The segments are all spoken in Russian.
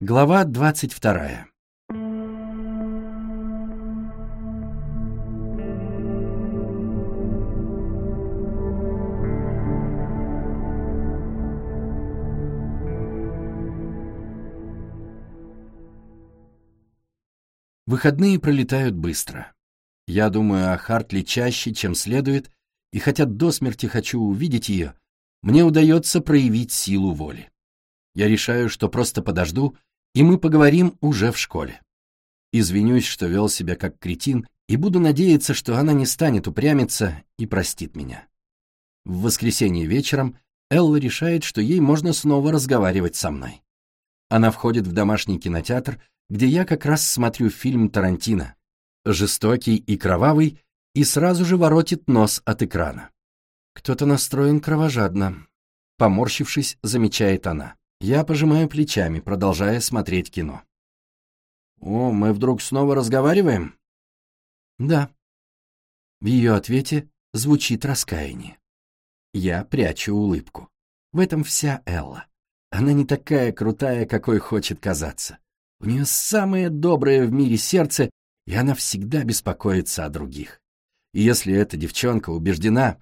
Глава двадцать вторая. Выходные пролетают быстро. Я думаю о Хартли чаще, чем следует, и хотя до смерти хочу увидеть ее, мне удается проявить силу воли. Я решаю, что просто подожду и мы поговорим уже в школе. Извинюсь, что вел себя как кретин, и буду надеяться, что она не станет упрямиться и простит меня. В воскресенье вечером Элла решает, что ей можно снова разговаривать со мной. Она входит в домашний кинотеатр, где я как раз смотрю фильм Тарантино, жестокий и кровавый, и сразу же воротит нос от экрана. Кто-то настроен кровожадно. Поморщившись, замечает она. Я пожимаю плечами, продолжая смотреть кино. «О, мы вдруг снова разговариваем?» «Да». В ее ответе звучит раскаяние. Я прячу улыбку. В этом вся Элла. Она не такая крутая, какой хочет казаться. У нее самое доброе в мире сердце, и она всегда беспокоится о других. И если эта девчонка убеждена,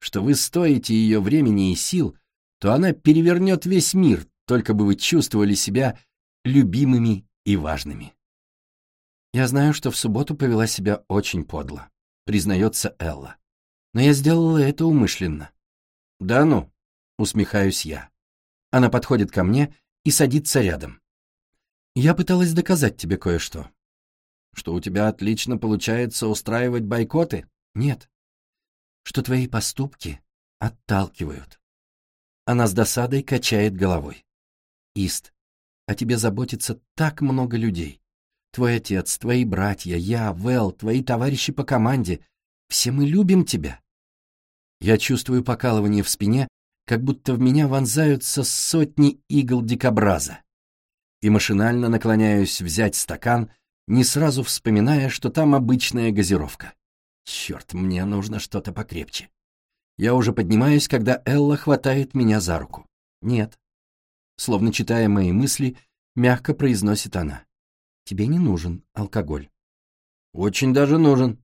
что вы стоите ее времени и сил, то она перевернет весь мир, только бы вы чувствовали себя любимыми и важными. Я знаю, что в субботу повела себя очень подло, признается Элла. Но я сделала это умышленно. Да ну, усмехаюсь я. Она подходит ко мне и садится рядом. Я пыталась доказать тебе кое-что. Что у тебя отлично получается устраивать бойкоты? Нет. Что твои поступки отталкивают. Она с досадой качает головой. Ист, о тебе заботится так много людей. Твой отец, твои братья, я, Вэл, твои товарищи по команде. Все мы любим тебя. Я чувствую покалывание в спине, как будто в меня вонзаются сотни игл дикобраза. И машинально наклоняюсь взять стакан, не сразу вспоминая, что там обычная газировка. Черт, мне нужно что-то покрепче. Я уже поднимаюсь, когда Элла хватает меня за руку. Нет, Словно читая мои мысли, мягко произносит она. Тебе не нужен алкоголь. Очень даже нужен.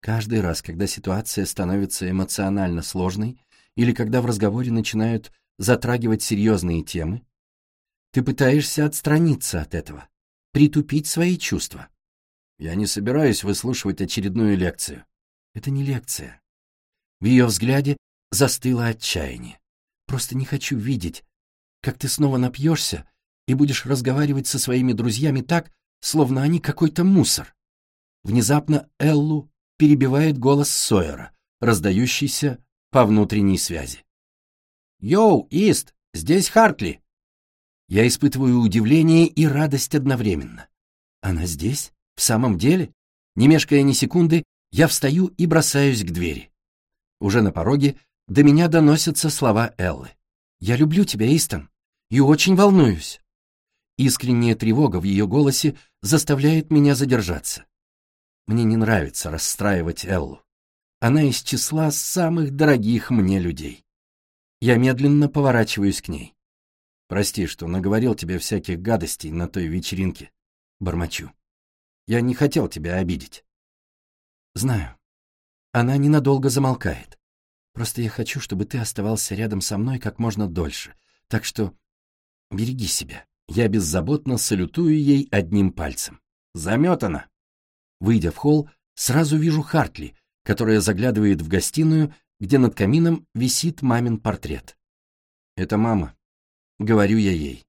Каждый раз, когда ситуация становится эмоционально сложной или когда в разговоре начинают затрагивать серьезные темы, ты пытаешься отстраниться от этого, притупить свои чувства. Я не собираюсь выслушивать очередную лекцию. Это не лекция. В ее взгляде застыло отчаяние. Просто не хочу видеть, как ты снова напьешься и будешь разговаривать со своими друзьями так, словно они какой-то мусор. Внезапно Эллу перебивает голос Сойера, раздающийся по внутренней связи. «Йоу, Ист, здесь Хартли!» Я испытываю удивление и радость одновременно. Она здесь? В самом деле? Не мешкая ни секунды, я встаю и бросаюсь к двери. Уже на пороге до меня доносятся слова Эллы. «Я люблю тебя, Истон, и очень волнуюсь». Искренняя тревога в ее голосе заставляет меня задержаться. Мне не нравится расстраивать Эллу. Она из числа самых дорогих мне людей. Я медленно поворачиваюсь к ней. Прости, что наговорил тебе всяких гадостей на той вечеринке. Бормочу. Я не хотел тебя обидеть. Знаю. Она ненадолго замолкает. Просто я хочу, чтобы ты оставался рядом со мной как можно дольше. Так что береги себя. Я беззаботно салютую ей одним пальцем. Заметана. Выйдя в холл, сразу вижу Хартли, которая заглядывает в гостиную, где над камином висит мамин портрет. «Это мама», — говорю я ей.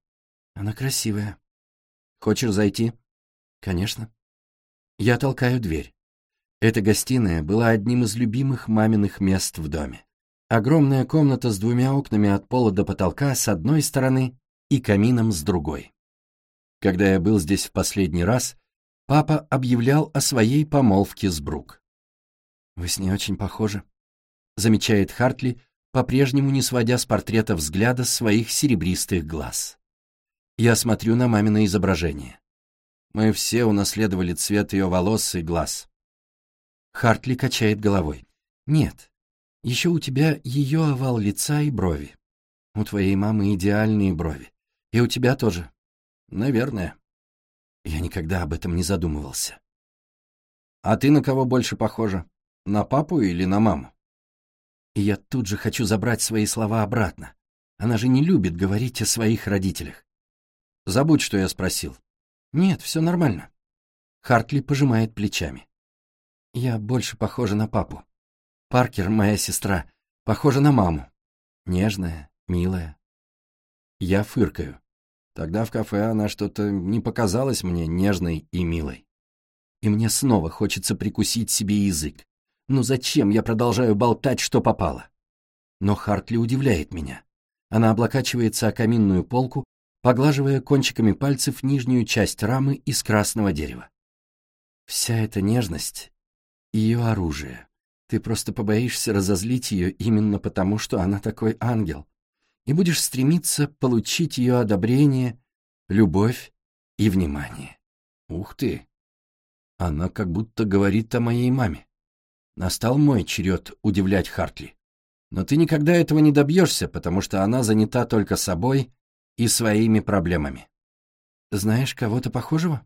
«Она красивая». «Хочешь зайти?» «Конечно». Я толкаю дверь. Эта гостиная была одним из любимых маминых мест в доме. Огромная комната с двумя окнами от пола до потолка с одной стороны и камином с другой. Когда я был здесь в последний раз, папа объявлял о своей помолвке с Брук. «Вы с ней очень похожи», — замечает Хартли, по-прежнему не сводя с портрета взгляда своих серебристых глаз. Я смотрю на мамино изображение. Мы все унаследовали цвет ее волос и глаз. Хартли качает головой. Нет, еще у тебя ее овал лица и брови. У твоей мамы идеальные брови. И у тебя тоже. Наверное. Я никогда об этом не задумывался. А ты на кого больше похожа? На папу или на маму? И я тут же хочу забрать свои слова обратно. Она же не любит говорить о своих родителях. Забудь, что я спросил. Нет, все нормально. Хартли пожимает плечами. Я больше похожа на папу. Паркер, моя сестра, похожа на маму. Нежная, милая. Я фыркаю. Тогда в кафе она что-то не показалась мне нежной и милой. И мне снова хочется прикусить себе язык. Ну зачем я продолжаю болтать, что попало? Но Хартли удивляет меня. Она облокачивается о каминную полку, поглаживая кончиками пальцев нижнюю часть рамы из красного дерева. Вся эта нежность — ее оружие. Ты просто побоишься разозлить ее именно потому, что она такой ангел, и будешь стремиться получить ее одобрение, любовь и внимание. Ух ты! Она как будто говорит о моей маме. Настал мой черед удивлять Хартли. Но ты никогда этого не добьешься, потому что она занята только собой и своими проблемами. Знаешь кого-то похожего?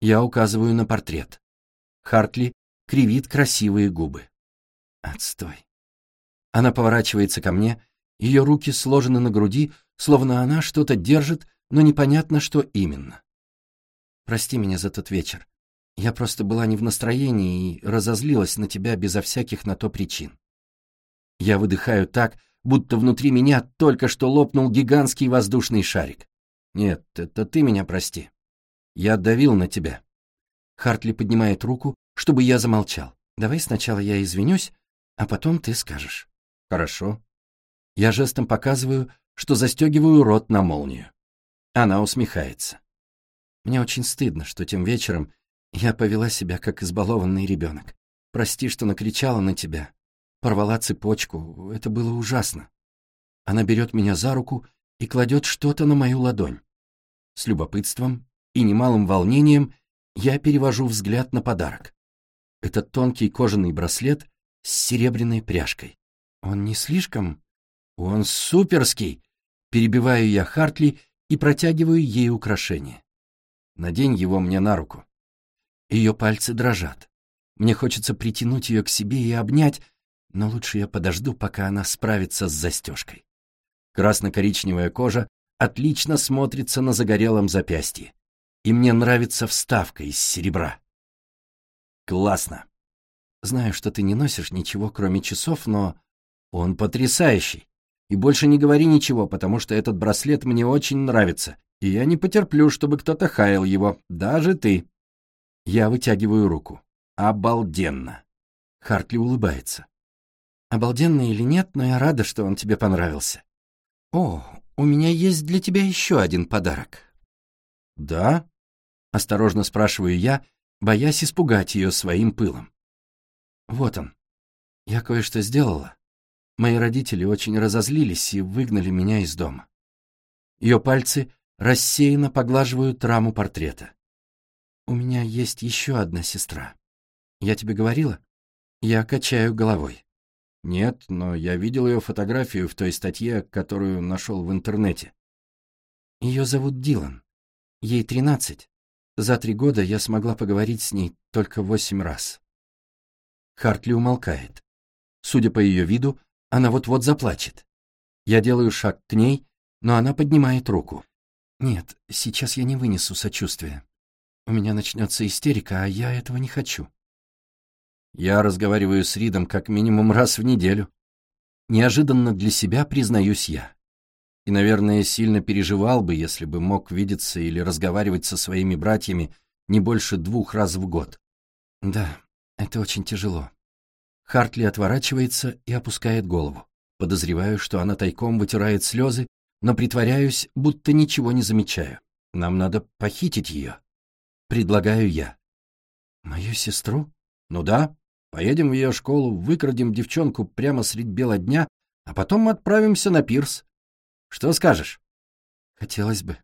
Я указываю на портрет. Хартли кривит красивые губы. Отстой. Она поворачивается ко мне, ее руки сложены на груди, словно она что-то держит, но непонятно, что именно. Прости меня за тот вечер. Я просто была не в настроении и разозлилась на тебя безо всяких на то причин. Я выдыхаю так, будто внутри меня только что лопнул гигантский воздушный шарик. Нет, это ты меня прости. Я давил на тебя. Хартли поднимает руку, чтобы я замолчал. Давай сначала я извинюсь, а потом ты скажешь. Хорошо. Я жестом показываю, что застегиваю рот на молнию. Она усмехается. Мне очень стыдно, что тем вечером я повела себя как избалованный ребенок. Прости, что накричала на тебя. Порвала цепочку. Это было ужасно. Она берет меня за руку и кладет что-то на мою ладонь. С любопытством и немалым волнением я перевожу взгляд на подарок. Это тонкий кожаный браслет с серебряной пряжкой. Он не слишком... Он суперский! Перебиваю я Хартли и протягиваю ей украшение. Надень его мне на руку. Ее пальцы дрожат. Мне хочется притянуть ее к себе и обнять, но лучше я подожду, пока она справится с застежкой. Красно-коричневая кожа отлично смотрится на загорелом запястье, и мне нравится вставка из серебра. Классно. Знаю, что ты не носишь ничего, кроме часов, но он потрясающий. И больше не говори ничего, потому что этот браслет мне очень нравится, и я не потерплю, чтобы кто-то хаял его, даже ты. Я вытягиваю руку. Обалденно. Хартли улыбается. Обалденно или нет, но я рада, что он тебе понравился. О, у меня есть для тебя еще один подарок. Да? Осторожно спрашиваю я, боясь испугать ее своим пылом. Вот он. Я кое-что сделала. Мои родители очень разозлились и выгнали меня из дома. Ее пальцы рассеянно поглаживают раму портрета. У меня есть еще одна сестра. Я тебе говорила? Я качаю головой. Нет, но я видел ее фотографию в той статье, которую нашел в интернете. Ее зовут Дилан. Ей тринадцать. За три года я смогла поговорить с ней только восемь раз. Хартли умолкает. Судя по ее виду, она вот-вот заплачет. Я делаю шаг к ней, но она поднимает руку. Нет, сейчас я не вынесу сочувствия. У меня начнется истерика, а я этого не хочу. Я разговариваю с Ридом как минимум раз в неделю. Неожиданно для себя признаюсь я. И, наверное, сильно переживал бы, если бы мог видеться или разговаривать со своими братьями не больше двух раз в год. Да, это очень тяжело. Хартли отворачивается и опускает голову. Подозреваю, что она тайком вытирает слезы, но притворяюсь, будто ничего не замечаю. Нам надо похитить ее. Предлагаю я. Мою сестру? Ну да, Поедем в ее школу, выкрадем девчонку прямо средь бела дня, а потом отправимся на пирс. Что скажешь? Хотелось бы.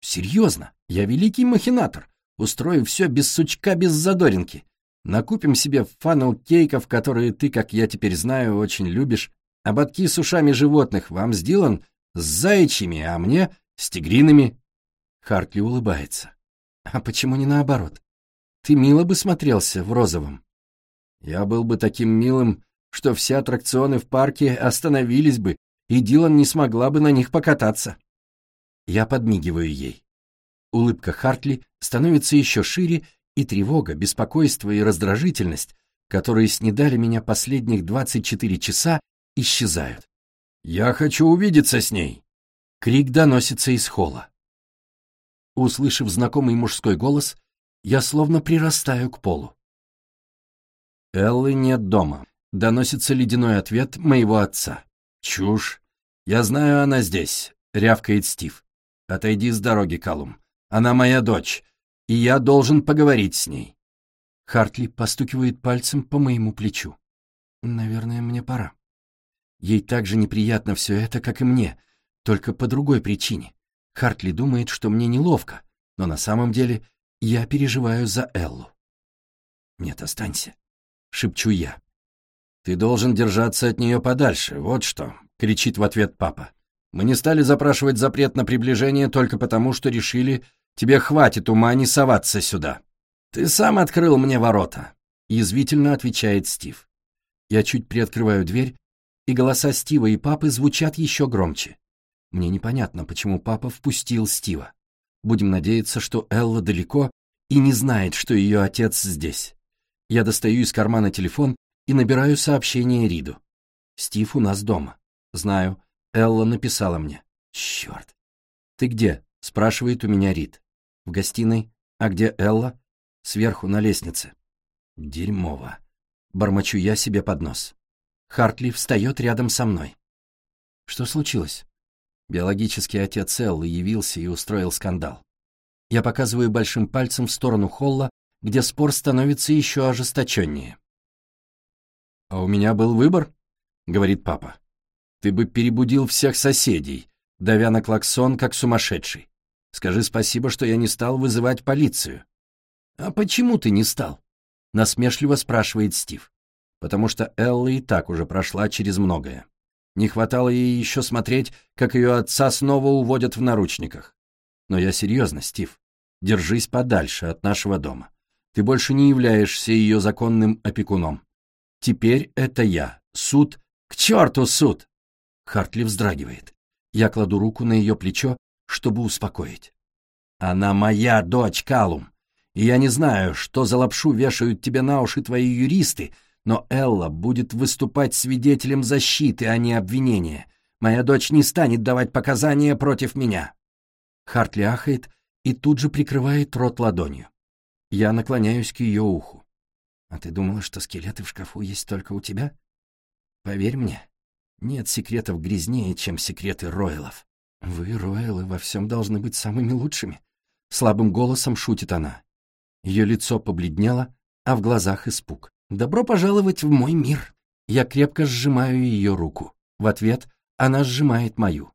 Серьезно, я великий махинатор. Устрою все без сучка, без задоринки. Накупим себе фанел-кейков, которые ты, как я теперь знаю, очень любишь. Ободки с ушами животных вам сделан с заячьими, а мне с тигриными. Хартли улыбается. А почему не наоборот? Ты мило бы смотрелся в розовом. Я был бы таким милым, что все аттракционы в парке остановились бы, и Дилан не смогла бы на них покататься. Я подмигиваю ей. Улыбка Хартли становится еще шире, и тревога, беспокойство и раздражительность, которые снедали меня последних 24 часа, исчезают. «Я хочу увидеться с ней!» Крик доносится из холла. Услышав знакомый мужской голос, я словно прирастаю к полу. «Эллы нет дома», — доносится ледяной ответ моего отца. «Чушь. Я знаю, она здесь», — рявкает Стив. «Отойди с дороги, Калум. Она моя дочь, и я должен поговорить с ней». Хартли постукивает пальцем по моему плечу. «Наверное, мне пора». Ей так же неприятно все это, как и мне, только по другой причине. Хартли думает, что мне неловко, но на самом деле я переживаю за Эллу. «Нет, останься», — шепчу я. «Ты должен держаться от нее подальше, вот что», — кричит в ответ папа. «Мы не стали запрашивать запрет на приближение только потому, что решили, тебе хватит ума не соваться сюда». «Ты сам открыл мне ворота», — язвительно отвечает Стив. Я чуть приоткрываю дверь, и голоса Стива и папы звучат еще громче. Мне непонятно, почему папа впустил Стива. Будем надеяться, что Элла далеко и не знает, что ее отец здесь. Я достаю из кармана телефон и набираю сообщение Риду. «Стив у нас дома». «Знаю. Элла написала мне». «Черт». «Ты где?» — спрашивает у меня Рид. «В гостиной. А где Элла?» «Сверху, на лестнице». «Дерьмово». Бормочу я себе под нос. Хартли встает рядом со мной. «Что случилось?» Биологический отец Эллы явился и устроил скандал. Я показываю большим пальцем в сторону холла, где спор становится еще ожесточеннее. «А у меня был выбор», — говорит папа. «Ты бы перебудил всех соседей, давя на клаксон, как сумасшедший. Скажи спасибо, что я не стал вызывать полицию». «А почему ты не стал?» — насмешливо спрашивает Стив. «Потому что Элла и так уже прошла через многое. Не хватало ей еще смотреть, как ее отца снова уводят в наручниках. Но я серьезно, Стив. Держись подальше от нашего дома. Ты больше не являешься ее законным опекуном. Теперь это я. Суд. К черту суд! Хартли вздрагивает. Я кладу руку на ее плечо, чтобы успокоить. Она моя дочь, Калум. И я не знаю, что за лапшу вешают тебе на уши твои юристы, но Элла будет выступать свидетелем защиты, а не обвинения. Моя дочь не станет давать показания против меня. Хартли ахает и тут же прикрывает рот ладонью. Я наклоняюсь к ее уху. А ты думала, что скелеты в шкафу есть только у тебя? Поверь мне, нет секретов грязнее, чем секреты Ройлов. Вы, Ройлы, во всем должны быть самыми лучшими. Слабым голосом шутит она. Ее лицо побледнело, а в глазах испуг. «Добро пожаловать в мой мир!» Я крепко сжимаю ее руку. В ответ она сжимает мою.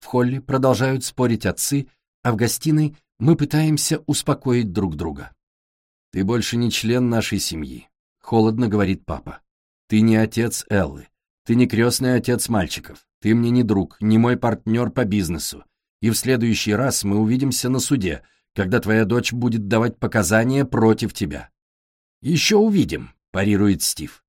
В холле продолжают спорить отцы, а в гостиной мы пытаемся успокоить друг друга. «Ты больше не член нашей семьи», — холодно говорит папа. «Ты не отец Эллы. Ты не крестный отец мальчиков. Ты мне не друг, не мой партнер по бизнесу. И в следующий раз мы увидимся на суде, когда твоя дочь будет давать показания против тебя. Еще увидим, парирует Стив.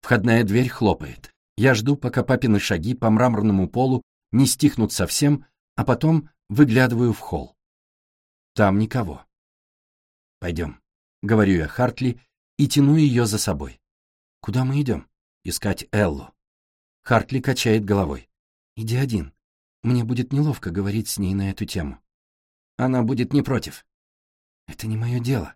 Входная дверь хлопает. Я жду, пока папины шаги по мраморному полу не стихнут совсем, а потом выглядываю в холл. Там никого. Пойдем, говорю я Хартли и тяну ее за собой. Куда мы идем? Искать Эллу. Хартли качает головой. Иди один. Мне будет неловко говорить с ней на эту тему. Она будет не против. Это не мое дело,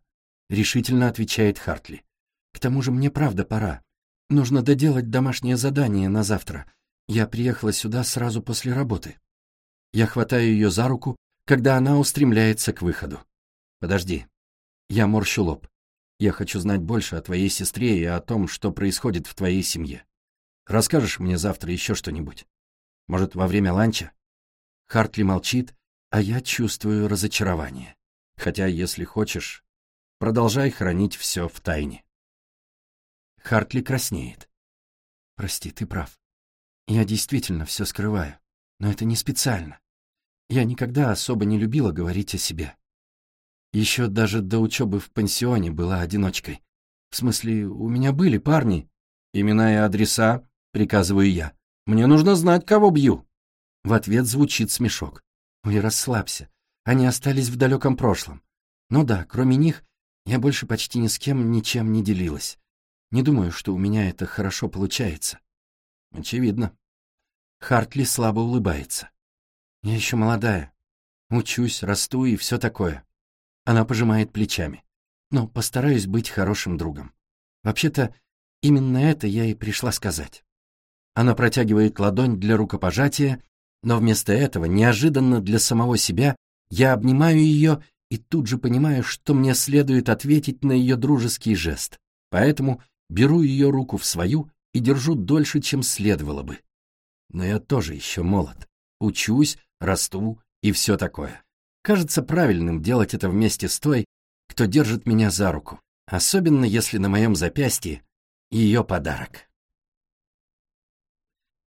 решительно отвечает Хартли. К тому же мне правда пора. Нужно доделать домашнее задание на завтра. Я приехала сюда сразу после работы. Я хватаю ее за руку, когда она устремляется к выходу. Подожди. Я морщу лоб. Я хочу знать больше о твоей сестре и о том, что происходит в твоей семье. Расскажешь мне завтра еще что-нибудь? Может, во время ланча? Хартли молчит, а я чувствую разочарование. Хотя, если хочешь, продолжай хранить все в тайне. Хартли краснеет. «Прости, ты прав. Я действительно все скрываю, но это не специально. Я никогда особо не любила говорить о себе. Еще даже до учебы в пансионе была одиночкой. В смысле, у меня были парни. Имена и адреса, приказываю я. Мне нужно знать, кого бью. В ответ звучит смешок. Ой, расслабься. Они остались в далеком прошлом. Ну да, кроме них, я больше почти ни с кем ничем не делилась. Не думаю, что у меня это хорошо получается. Очевидно. Хартли слабо улыбается. Я еще молодая. Учусь, расту и все такое. Она пожимает плечами. Но постараюсь быть хорошим другом. Вообще-то, именно это я и пришла сказать. Она протягивает ладонь для рукопожатия, но вместо этого, неожиданно для самого себя, я обнимаю ее и тут же понимаю, что мне следует ответить на ее дружеский жест. Поэтому беру ее руку в свою и держу дольше, чем следовало бы. Но я тоже еще молод. Учусь, расту и все такое. Кажется правильным делать это вместе с той, кто держит меня за руку, особенно если на моем запястье ее подарок.